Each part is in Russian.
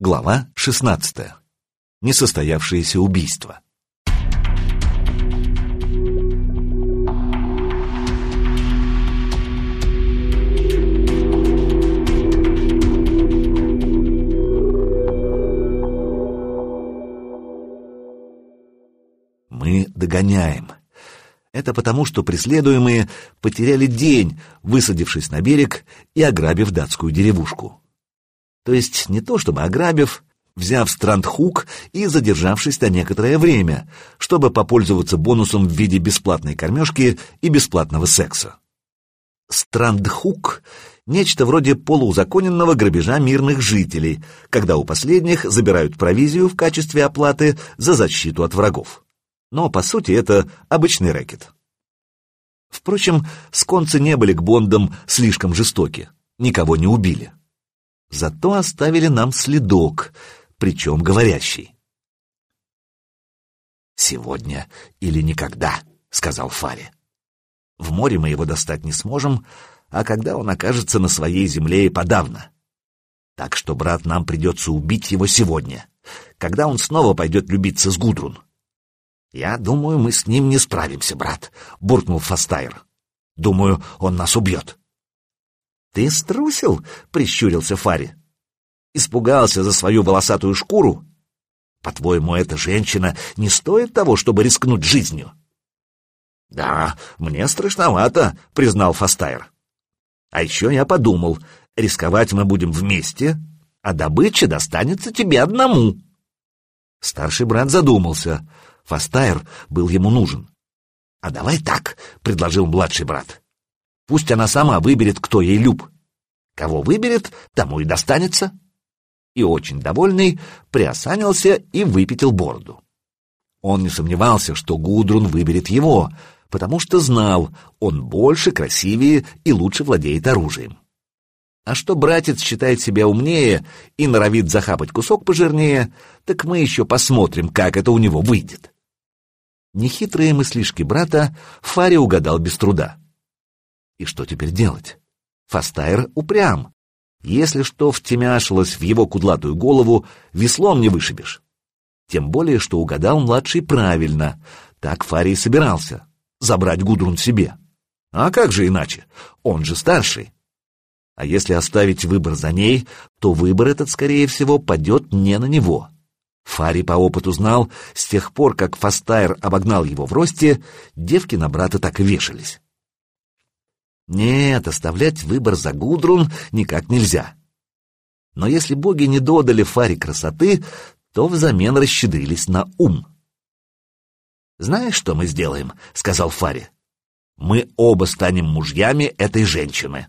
Глава 16. Несостоявшееся убийство. Мы догоняем. Это потому, что преследуемые потеряли день, высадившись на берег и ограбив датскую деревушку. То есть не то чтобы ограбив, взяв Страндхук и задержавшись на некоторое время, чтобы попользоваться бонусом в виде бесплатной кормежки и бесплатного секса. Страндхук — нечто вроде полуузаконенного грабежа мирных жителей, когда у последних забирают провизию в качестве оплаты за защиту от врагов. Но, по сути, это обычный рэкет. Впрочем, сконцы не были к Бондам слишком жестоки, никого не убили. Зато оставили нам следок, причем говорящий. «Сегодня или никогда», — сказал Фари. «В море мы его достать не сможем, а когда он окажется на своей земле и подавно. Так что, брат, нам придется убить его сегодня, когда он снова пойдет любиться с Гудрун». «Я думаю, мы с ним не справимся, брат», — буркнул Фастайр. «Думаю, он нас убьет». «Ты струсил?» — прищурился Фари. «Испугался за свою волосатую шкуру? По-твоему, эта женщина не стоит того, чтобы рискнуть жизнью?» «Да, мне страшновато», — признал Фастайр. «А еще я подумал, рисковать мы будем вместе, а добыча достанется тебе одному». Старший брат задумался. Фастайр был ему нужен. «А давай так», — предложил младший брат. Пусть она сама выберет, кто ей люб. Кого выберет, тому и достанется. И очень довольный приосанился и выпятил бороду. Он не сомневался, что Гудрун выберет его, потому что знал, он больше, красивее и лучше владеет оружием. А что братец считает себя умнее и норовит захапать кусок пожирнее, так мы еще посмотрим, как это у него выйдет. Нехитрые мыслишки брата Фари угадал без труда. И что теперь делать? Фастайр упрям. Если что втемяшилось в его кудлатую голову, веслом не вышибешь. Тем более, что угадал младший правильно. Так Фарий собирался. Забрать Гудрун себе. А как же иначе? Он же старший. А если оставить выбор за ней, то выбор этот, скорее всего, падет не на него. Фари по опыту знал, с тех пор, как Фастайр обогнал его в росте, девки на брата так и вешались. Нет, оставлять выбор за Гудрун никак нельзя. Но если боги не додали Фаре красоты, то взамен расщедрились на ум. «Знаешь, что мы сделаем?» — сказал Фари. «Мы оба станем мужьями этой женщины».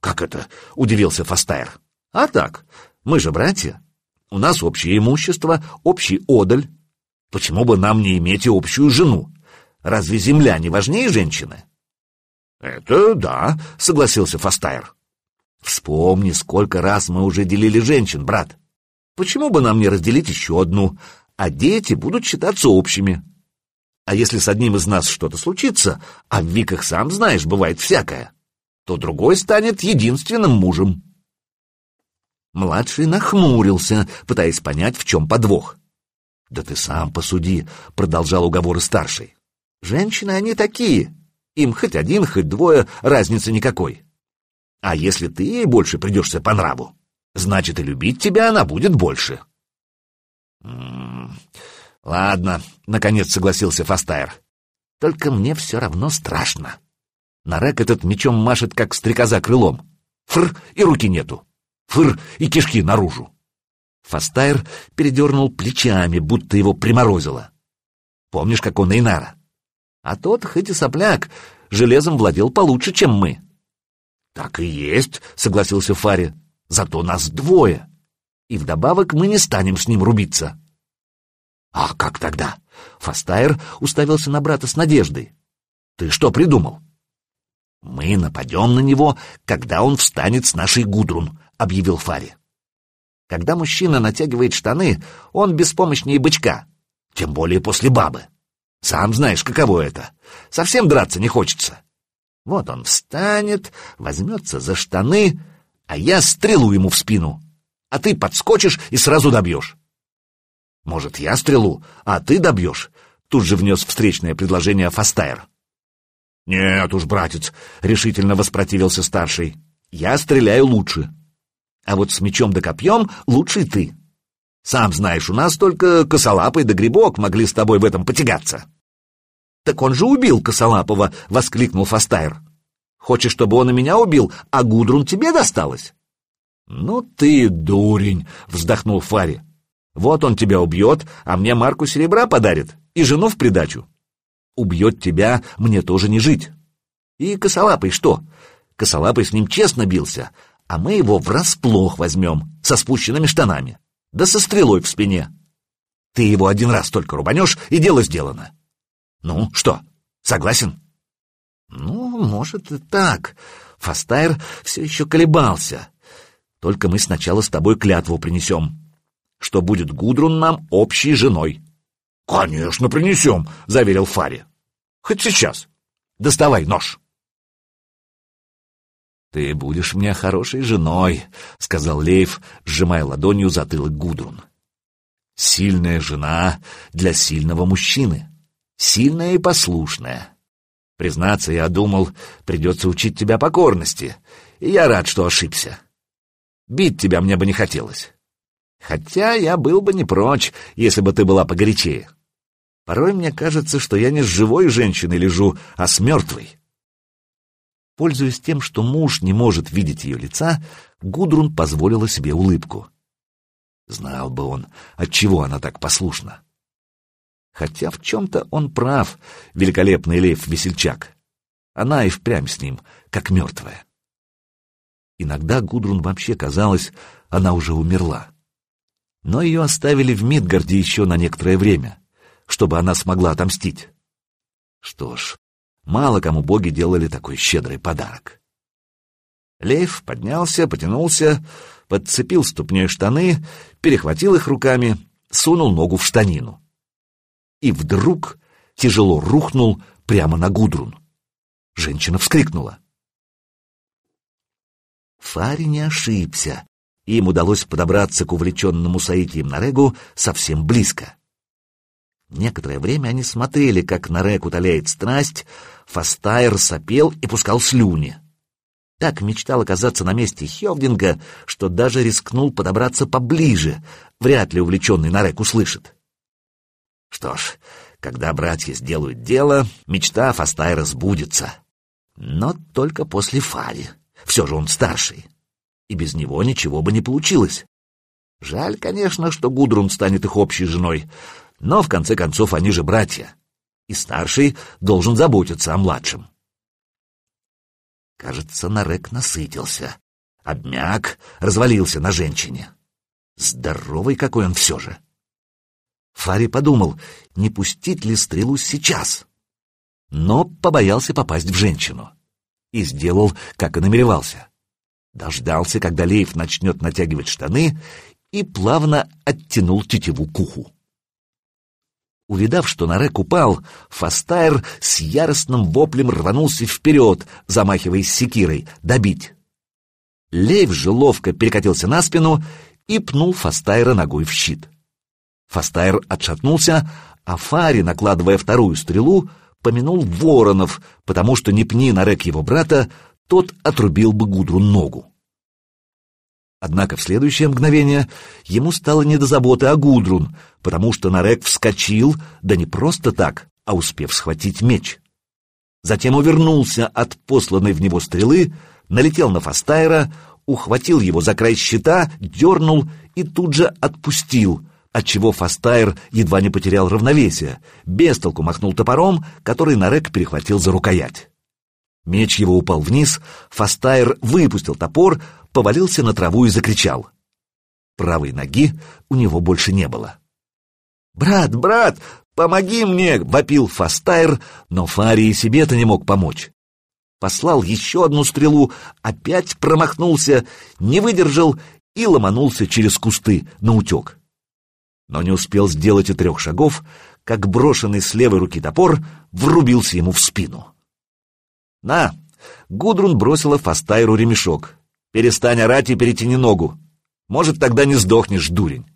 «Как это?» — удивился Фастайр. «А так, мы же братья. У нас общее имущество, общий одаль. Почему бы нам не иметь и общую жену? Разве земля не важнее женщины?» «Это да», — согласился Фастайр. «Вспомни, сколько раз мы уже делили женщин, брат. Почему бы нам не разделить еще одну, а дети будут считаться общими? А если с одним из нас что-то случится, а в Виках, сам знаешь, бывает всякое, то другой станет единственным мужем». Младший нахмурился, пытаясь понять, в чем подвох. «Да ты сам посуди», — продолжал уговоры старший. «Женщины они такие, им хоть один, хоть двое, разницы никакой. А если ты ей больше придешься по нраву, значит и любить тебя она будет больше. М -м -м, ладно, наконец согласился Фастайр. Только мне все равно страшно. Нарек этот мечом машет, как стрекоза крылом. Фр, и руки нету. Фыр, и кишки наружу. Фастайр передернул плечами, будто его приморозило. Помнишь, как он Эйнара? А тот, хоть и сопляк, железом владел получше, чем мы. — Так и есть, — согласился Фари. — Зато нас двое. И вдобавок мы не станем с ним рубиться. — А как тогда? Фастайр уставился на брата с надеждой. — Ты что придумал? — Мы нападем на него, когда он встанет с нашей Гудрун, — объявил Фари. Когда мужчина натягивает штаны, он беспомощнее бычка, тем более после бабы. Сам знаешь, каково это. Совсем драться не хочется. Вот он встанет, возьмется за штаны, а я стрелу ему в спину. а ты подскочишь и сразу добьешь. Может, я стрелу, а ты добьешь? Тут же внес встречное предложение Фастайр. Нет уж, братец, решительно воспротивился старший. Я стреляю лучше. А вот с мечом да копьем лучше ты. Сам знаешь, у нас только косолапый да грибок могли с тобой в этом потягаться. Так он же убил косолапого, воскликнул Фастайр. Хочешь, чтобы он и меня убил, а Гудрун тебе досталась? Ну ты дурень, вздохнул Фари. Вот он тебя убьет, а мне марку серебра подарит и жену в придачу. Убьет тебя, мне тоже не жить. И косолапый что? Косолапый с ним честно бился, а мы его врасплох возьмем, со спущенными штанами, да со стрелой в спине. Ты его один раз только рубанешь, и дело сделано. Ну, что, согласен? Ну, может и так. Фастайр все еще колебался. Только мы сначала с тобой клятву принесем, что будет Гудрун нам общей женой. — Конечно, принесем, — заверил Фари. — Хоть сейчас. Доставай нож. «Ты будешь мне хорошей женой», — сказал Лейв, сжимая ладонью затылок Гудрун. «Сильная жена для сильного мужчины. Сильная и послушная. Признаться, я думал, придется учить тебя покорности, и я рад, что ошибся. Бить тебя мне бы не хотелось. Хотя я был бы не прочь, если бы ты была погорячее. Порой мне кажется, что я не с живой женщиной лежу, а с мертвой». Пользуясь тем, что муж не может видеть ее лица, Гудрун позволила себе улыбку. Знал бы он, отчего она так послушна. Хотя в чем-то он прав, великолепный Лев-весельчак. Она и впрямь с ним, как мертвая. Иногда Гудрун вообще казалось, она уже умерла. Но ее оставили в Мидгарде еще на некоторое время, чтобы она смогла отомстить. Что ж, Мало кому боги делали такой щедрый подарок. Лейф поднялся, потянулся, подцепил ступней штаны, перехватил их руками, сунул ногу в штанину. И вдруг тяжело рухнул прямо на Гудрун. Женщина вскрикнула. Фари не ошибся. Им удалось подобраться к увлеченному Саитием Нарегу совсем близко. Некоторое время они смотрели, как Нарек утоляет страсть, Фастайр сопел и пускал слюни. Так мечтал оказаться на месте Хевдинга, что даже рискнул подобраться поближе, вряд ли увлеченный Нарек услышит. Что ж, когда братья сделают дело, мечта Фастайра сбудется. Но только после Фали. Все же он старший. И без него ничего бы не получилось. Жаль, конечно, что Гудрун станет их общей женой, но в конце концов они же братья и старший должен заботиться о младшем. Кажется, Нарек насытился, обмяк, развалился на женщине. Здоровый какой он все же. Фари подумал, не пустить ли стрелу сейчас, но побоялся попасть в женщину и сделал, как и намеревался. Дождался, когда Лейф начнет натягивать штаны, и плавно оттянул тетиву к уху. Увидав, что Нарек упал, Фастайр с яростным воплем рванулся вперед, замахиваясь секирой, добить. Лейв же ловко перекатился на спину и пнул Фастайра ногой в щит. Фастайр отшатнулся, а Фари, накладывая вторую стрелу, помянул воронов, потому что не пни Нарек его брата, тот отрубил бы Гудру ногу. Однако в следующее мгновение ему стало не до заботы о Гудрун, потому что Нарек вскочил, да не просто так, а успев схватить меч. Затем увернулся от посланной в него стрелы, налетел на Фастайра, ухватил его за край щита, дернул и тут же отпустил, отчего Фастайр едва не потерял равновесие, без толку махнул топором, который Нарек перехватил за рукоять. Меч его упал вниз, Фастайр выпустил топор, повалился на траву и закричал. Правой ноги у него больше не было. «Брат, брат, помоги мне!» — вопил Фастайр, но Фарий себе-то не мог помочь. Послал еще одну стрелу, опять промахнулся, не выдержал и ломанулся через кусты на утек. Но не успел сделать и трех шагов, как брошенный с левой руки топор врубился ему в спину. «На!» — Гудрун бросила Фастайру ремешок. «Перестань орать и перетяни ногу!» Может, тогда не сдохнешь, дурень.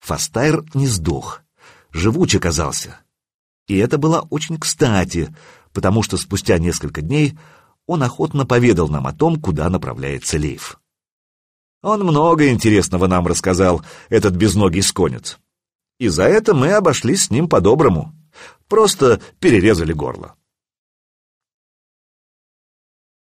Фастайр не сдох, живуч оказался. И это было очень кстати, потому что спустя несколько дней он охотно поведал нам о том, куда направляется Лейф. Он много интересного нам рассказал, этот безногий сконец. И за это мы обошлись с ним по-доброму. Просто перерезали горло.